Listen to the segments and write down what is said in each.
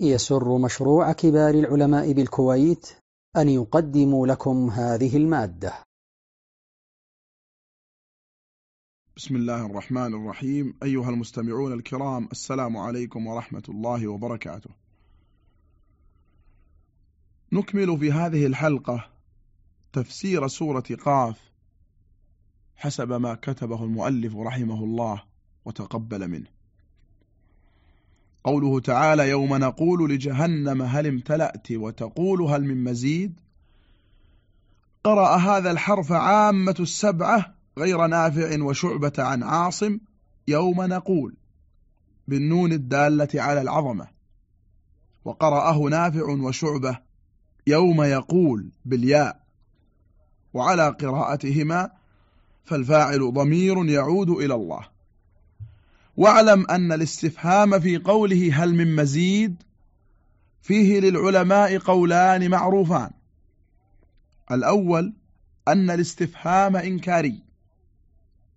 يسر مشروع كبار العلماء بالكويت أن يقدم لكم هذه المادة. بسم الله الرحمن الرحيم. أيها المستمعون الكرام السلام عليكم ورحمة الله وبركاته. نكمل في هذه الحلقة تفسير سورة قاف حسب ما كتبه المؤلف رحمه الله وتقبل منه. قوله تعالى يوم نقول لجهنم هل امتلأت وتقول هل من مزيد؟ قرأ هذا الحرف عامة السبعة غير نافع وشعبة عن عاصم يوم نقول بالنون الدالة على العظمة. وقرأه نافع وشعبة يوم يقول بالياء. وعلى قراءتهما فالفاعل ضمير يعود إلى الله. واعلم أن الاستفهام في قوله هل من مزيد فيه للعلماء قولان معروفان. الأول أن الاستفهام إنكاري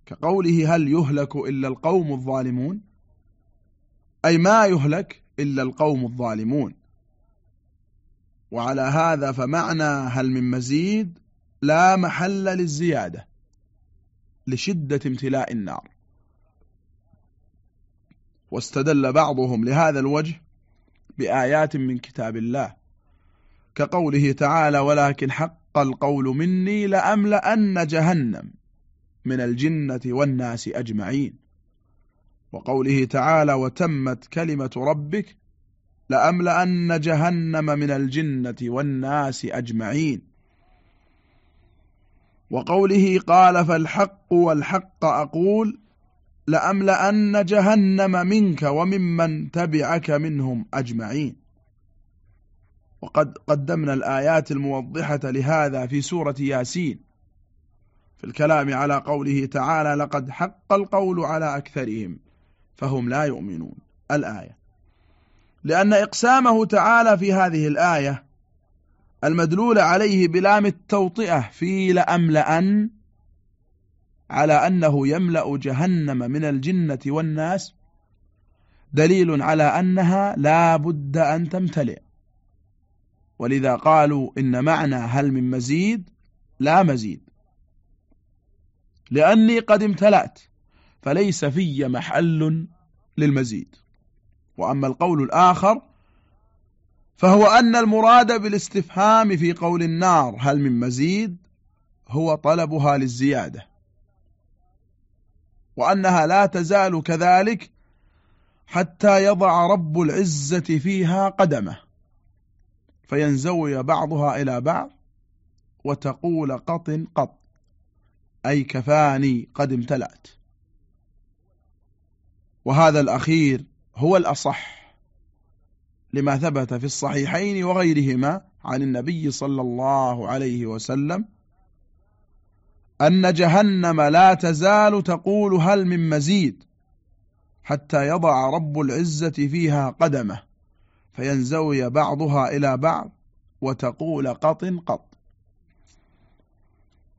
كقوله هل يهلك إلا القوم الظالمون؟ أي ما يهلك إلا القوم الظالمون. وعلى هذا فمعنى هل من مزيد لا محل للزيادة لشدة امتلاء النار. واستدل بعضهم لهذا الوجه بآيات من كتاب الله كقوله تعالى ولكن حق القول مني لأملأن جهنم من الجنة والناس أجمعين وقوله تعالى وتمت كلمة ربك لأملأن جهنم من الجنة والناس أجمعين وقوله قال فالحق والحق أقول لأملأن جهنم منك وممن تبعك منهم أجمعين. وقد قدمنا الآيات الموضحة لهذا في سورة ياسين. في الكلام على قوله تعالى لقد حق القول على أكثرهم فهم لا يؤمنون. الآية. لأن إقسامه تعالى في هذه الآية المدلول عليه بلام التوطئة في لأملأن على أنه يملأ جهنم من الجنة والناس دليل على أنها لا بد أن تمتلئ. ولذا قالوا إن معنى هل من مزيد؟ لا مزيد. لأني قد امتلأت فليس في محل للمزيد. وأما القول الآخر فهو أن المراد بالاستفهام في قول النار هل من مزيد؟ هو طلبها للزيادة. وأنها لا تزال كذلك حتى يضع رب العزة فيها قدمه. فينزوي بعضها إلى بعض وتقول قط قط أي كفاني قد امتلأت. وهذا الأخير هو الأصح لما ثبت في الصحيحين وغيرهما عن النبي صلى الله عليه وسلم أن جهنم لا تزال تقول هل من مزيد حتى يضع رب العزة فيها قدمه فينزوي بعضها إلى بعض وتقول قط قط.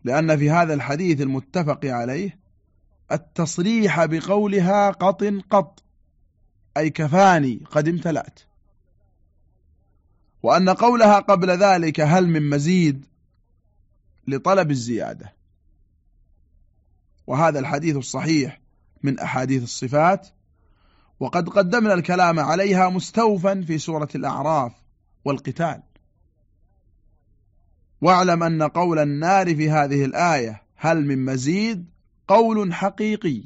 لأن في هذا الحديث المتفق عليه التصريح بقولها قط قط أي كفاني قد امتلأت. وأن قولها قبل ذلك هل من مزيد لطلب الزيادة. وهذا الحديث الصحيح من أحاديث الصفات وقد قدمنا الكلام عليها مستوفا في سورة الأعراف والقتال. واعلم أن قول النار في هذه الآية هل من مزيد؟ قول حقيقي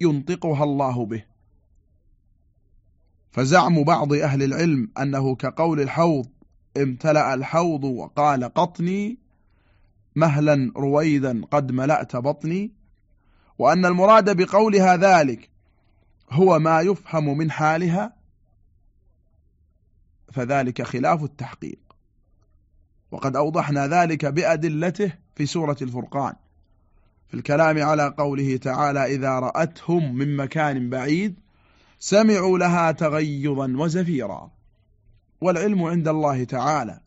ينطقها الله به. فزعم بعض أهل العلم أنه كقول الحوض امتلأ الحوض وقال قطني مهلا رويدا قد ملأت بطني وأن المراد بقولها ذلك هو ما يفهم من حالها فذلك خلاف التحقيق. وقد أوضحنا ذلك بأدلته في سورة الفرقان. في الكلام على قوله تعالى إذا رأتهم من مكان بعيد سمعوا لها تغيظا وزفيرا. والعلم عند الله تعالى.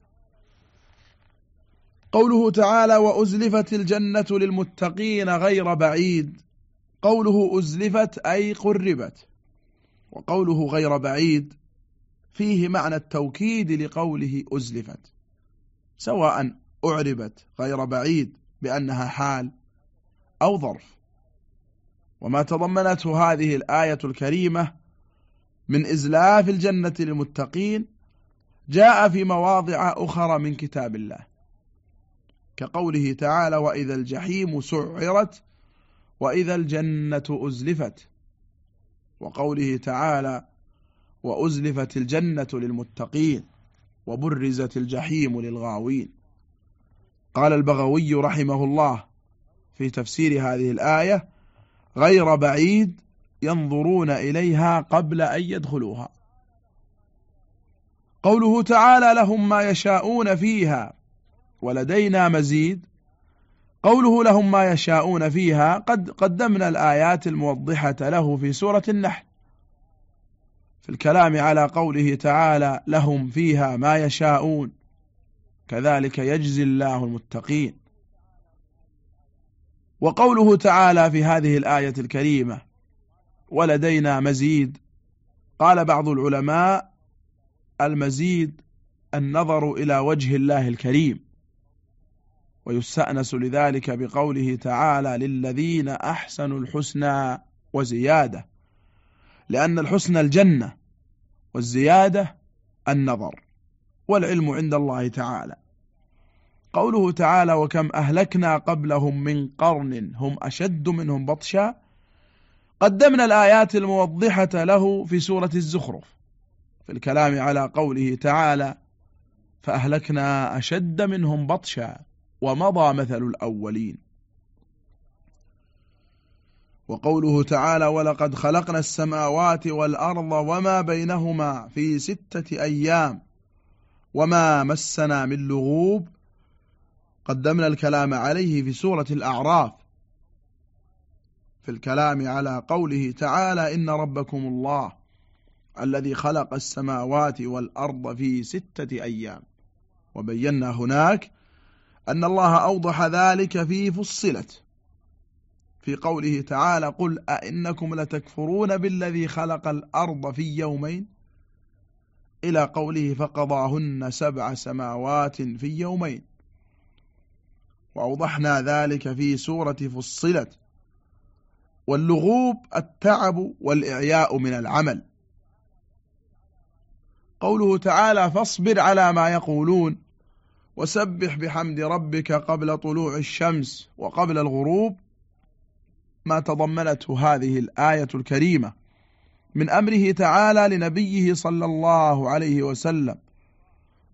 قوله تعالى وأزلفت الجنة للمتقين غير بعيد. قوله أزلفت أي قربت. وقوله غير بعيد فيه معنى التوكيد لقوله أزلفت. سواء أعربت غير بعيد بأنها حال أو ظرف. وما تضمنته هذه الآية الكريمة من إزلاف الجنة للمتقين جاء في مواضع أخرى من كتاب الله. كقوله تعالى وإذا الجحيم سعرت وإذا الجنة أزلفت وقوله تعالى وأزلفت الجنة للمتقين وبرزت الجحيم للغاوين. قال البغوي رحمه الله في تفسير هذه الآية غير بعيد ينظرون إليها قبل أن يدخلوها. قوله تعالى لهم ما يشاءون فيها ولدينا مزيد. قوله لهم ما يشاءون فيها قد قدمنا الآيات الموضحة له في سورة النحل. في الكلام على قوله تعالى لهم فيها ما يشاءون. كذلك يجزي الله المتقين. وقوله تعالى في هذه الآية الكريمة ولدينا مزيد. قال بعض العلماء المزيد النظر إلى وجه الله الكريم. ويستأنس لذلك بقوله تعالى للذين أحسنوا الحسنى وزيادة لأن الحسن الجنة والزيادة النظر والعلم عند الله تعالى. قوله تعالى وكم أهلكنا قبلهم من قرن هم أشد منهم بطشا قدمنا الآيات الموضحة له في سورة الزخرف في الكلام على قوله تعالى فأهلكنا أشد منهم بطشا. ومضى مثل الأولين. وقوله تعالى ولقد خلقنا السماوات والأرض وما بينهما في ستة أيام وما مسنا من لغوب قدمنا الكلام عليه في سورة الأعراف. في الكلام على قوله تعالى إن ربكم الله الذي خلق السماوات والأرض في ستة أيام وبينا هناك أن الله أوضح ذلك في فصلت. في قوله تعالى قل أئنكم لتكفرون بالذي خلق الأرض في يومين؟ إلى قوله فقضاهن سبع سماوات في يومين. وأوضحنا ذلك في سورة فصلت. واللغوب التعب والإعياء من العمل. قوله تعالى فاصبر على ما يقولون. وسبح بحمد ربك قبل طلوع الشمس وقبل الغروب ما تضمنته هذه الآية الكريمة من أمره تعالى لنبيه صلى الله عليه وسلم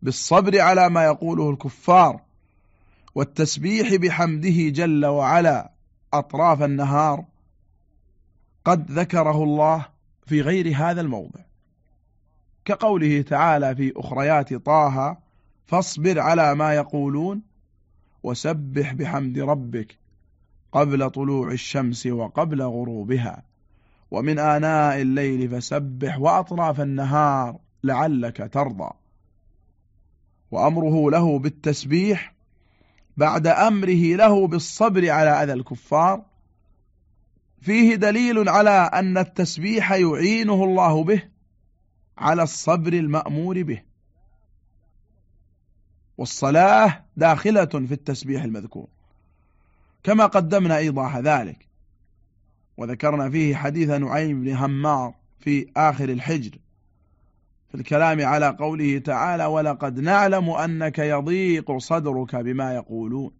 بالصبر على ما يقوله الكفار والتسبيح بحمده جل وعلا أطراف النهار قد ذكره الله في غير هذا الموضع. كقوله تعالى في أخريات طه فاصبر على ما يقولون وسبح بحمد ربك قبل طلوع الشمس وقبل غروبها. ومن آناء الليل فسبح وأطراف النهار لعلك ترضى. وأمره له بالتسبيح بعد أمره له بالصبر على أذى الكفار. فيه دليل على أن التسبيح يعينه الله به على الصبر المأمور به. والصلاة داخلة في التسبيح المذكور. كما قدمنا إيضاح ذلك وذكرنا فيه حديث نعيم بن همار في آخر الحجر في الكلام على قوله تعالى ولقد نعلم أنك يضيق صدرك بما يقولون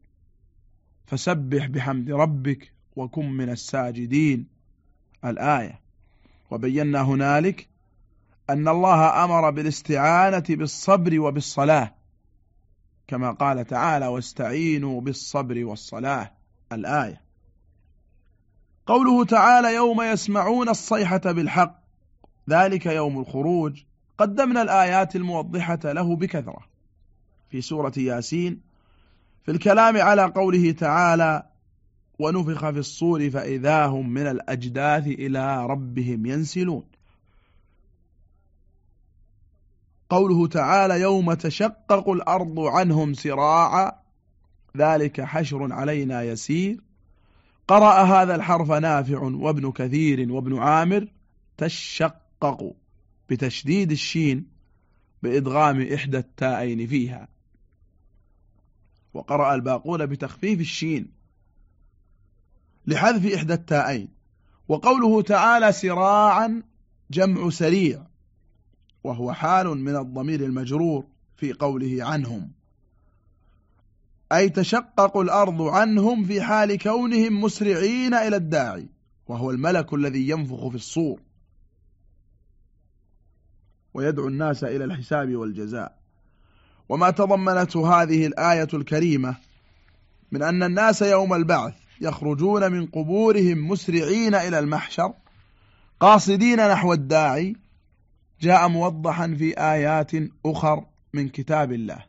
فسبح بحمد ربك وكن من الساجدين. الآية. وبينا هنالك أن الله أمر بالاستعانة بالصبر وبالصلاة كما قال تعالى واستعينوا بالصبر والصلاة الآية. قوله تعالى يوم يسمعون الصيحة بالحق ذلك يوم الخروج قدمنا الآيات الموضحة له بكثرة في سورة ياسين في الكلام على قوله تعالى ونفخ في الصور فإذا هم من الأجداث إلى ربهم ينسلون قوله تعالى يوم تشقق الأرض عنهم سراعا ذلك حشر علينا يسير. قرأ هذا الحرف نافع وابن كثير وابن عامر تشقق بتشديد الشين بإدغام إحدى التاءين فيها. وقرأ الباقون بتخفيف الشين لحذف إحدى التاءين. وقوله تعالى سراعا جمع سريع. وهو حال من الضمير المجرور في قوله عنهم. أي تشقق الأرض عنهم في حال كونهم مسرعين إلى الداعي وهو الملك الذي ينفخ في الصور. ويدعو الناس إلى الحساب والجزاء. وما تضمنته هذه الآية الكريمة من أن الناس يوم البعث يخرجون من قبورهم مسرعين إلى المحشر قاصدين نحو الداعي جاء موضحا في آيات أخر من كتاب الله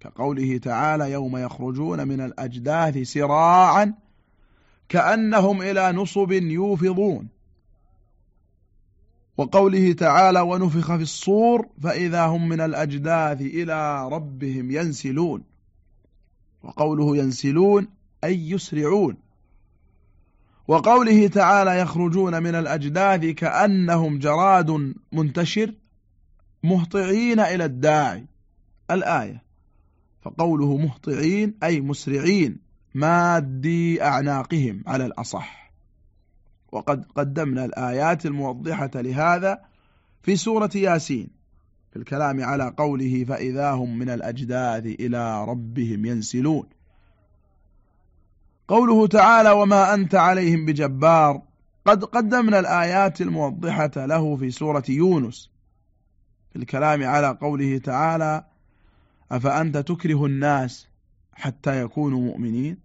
كقوله تعالى يوم يخرجون من الأجداث سراعا كأنهم إلى نصب يوفضون وقوله تعالى ونفخ في الصور فإذا هم من الأجداث إلى ربهم ينسلون وقوله ينسلون أي يسرعون. وقوله تعالى يخرجون من الأجداث كأنهم جراد منتشر مهطعين إلى الداعي. الآية. فقوله مهطعين أي مسرعين مادي أعناقهم على الأصح. وقد قدمنا الآيات الموضحة لهذا في سورة ياسين. في الكلام على قوله فإذا هم من الأجداث إلى ربهم ينسلون. قوله تعالى وما أنت عليهم بجبار. قد قدمنا الآيات الموضحة له في سورة يونس. في الكلام على قوله تعالى أفأنت تكره الناس حتى يكونوا مؤمنين؟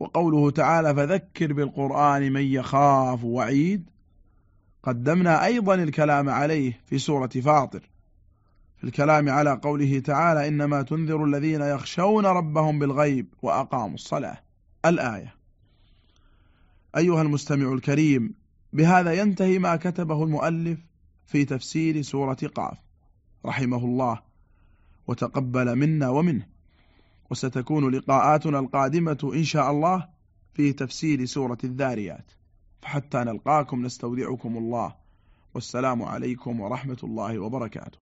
وقوله تعالى فذكر بالقرآن من يخاف وعيد. قدمنا أيضا الكلام عليه في سورة فاطر. في الكلام على قوله تعالى إنما تنذر الذين يخشون ربهم بالغيب وأقاموا الصلاة. الآية. أيها المستمع الكريم بهذا ينتهي ما كتبه المؤلف في تفسير سورة قاف رحمه الله وتقبل منا ومنه. وستكون لقاءاتنا القادمة إن شاء الله في تفسير سورة الذاريات. فحتى نلقاكم نستودعكم الله. والسلام عليكم ورحمة الله وبركاته.